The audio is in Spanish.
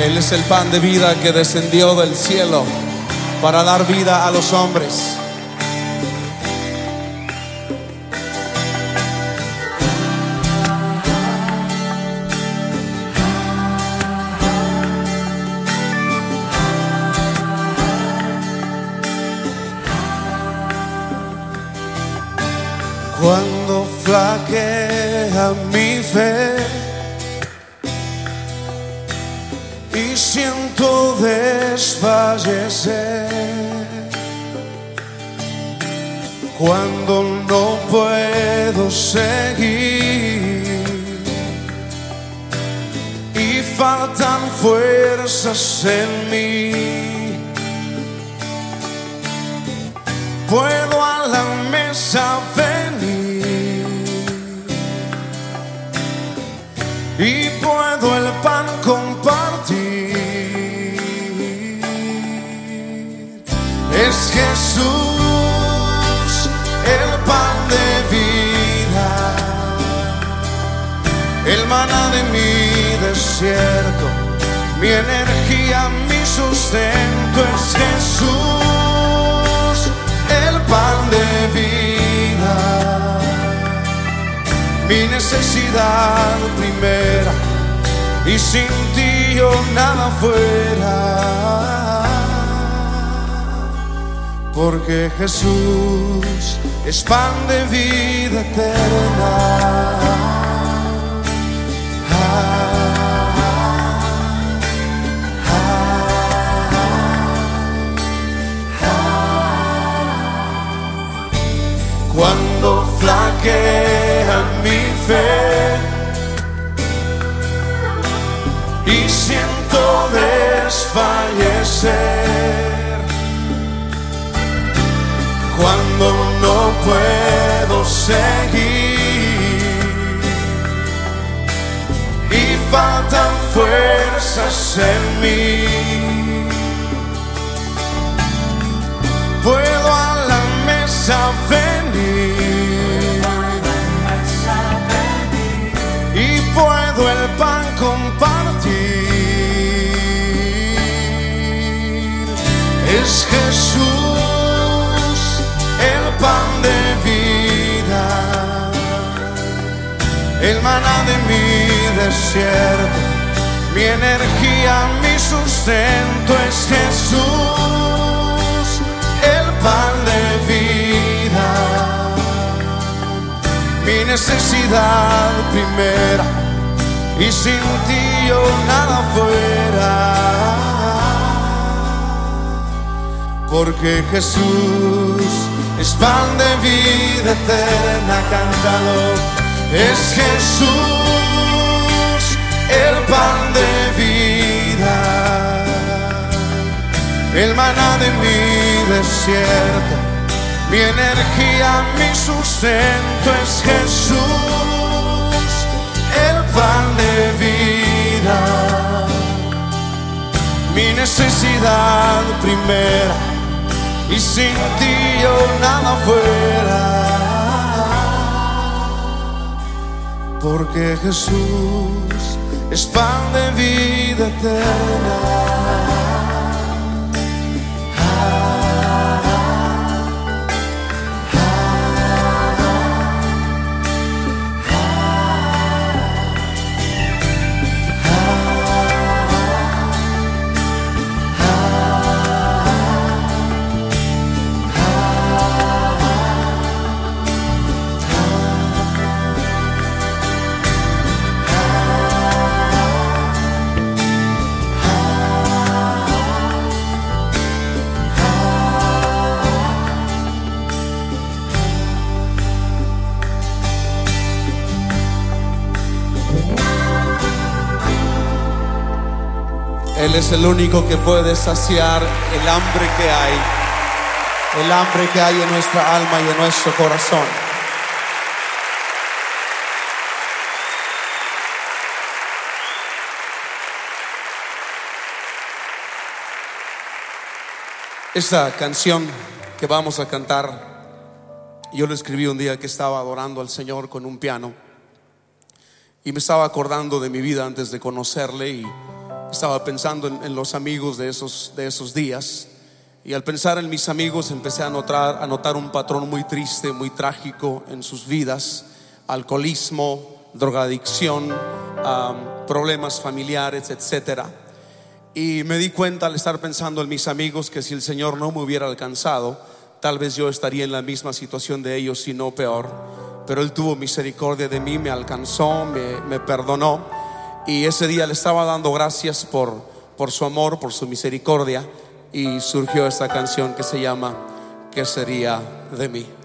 Él es el pan de vida que descendió del cielo para dar vida a los hombres. Cuando flaquea mi fe siento desfallecer, cuando no puedo seguir y faltan fuerzas en mí. Puedo a la mesa venir Es Jesús el pan de vida, el maná de mi desierto, mi energía, mi sustento es Jesús el pan de vida, mi necesidad primera, y sin ti yo nada fuera, porque Jesús es pan de vida eterna. cuando flaquea mi fe y siento desfallecer, puedo seguir y faltan fuerzas en mí. Puedo a la mesa venir y puedo el pan compartir. Es Jesús de mi desierto, mi energía, mi sustento es Jesús el pan de vida, mi necesidad primera, y sin ti yo nada fuera, porque Jesús es pan de vida eterna, cántalo, es Jesús el pan de vida el maná de mi desierto, mi energía, mi sustento. Es Jesús, el pan de vida, mi necesidad primera, y sin ti yo nada fuera, porque Jesús es pan de vida eterna. Él es el único que puede saciar el hambre que hay, el hambre que hay en nuestra alma y en nuestro corazón. Esta canción que vamos a cantar, yo lo escribí un día que estaba adorando al Señor con un piano y me estaba acordando de mi vida antes de conocerle y Estaba pensando en, los amigos de esos, de esos días. Y al pensar en mis amigos empecé a notar, a notar un patrón muy triste, muy trágico en sus vidas. Alcoholismo, drogadicción, problemas familiares, etcétera. Y me di cuenta al estar pensando en mis amigos que si el Señor no me hubiera alcanzado, tal vez yo estaría en la misma situación de ellos, si no peor. Pero Él tuvo misericordia de mí, me alcanzó, me perdonó. Y ese día le estaba dando gracias por, por su amor, por su misericordia. Y surgió esta canción que se llama ¿Qué sería de mí?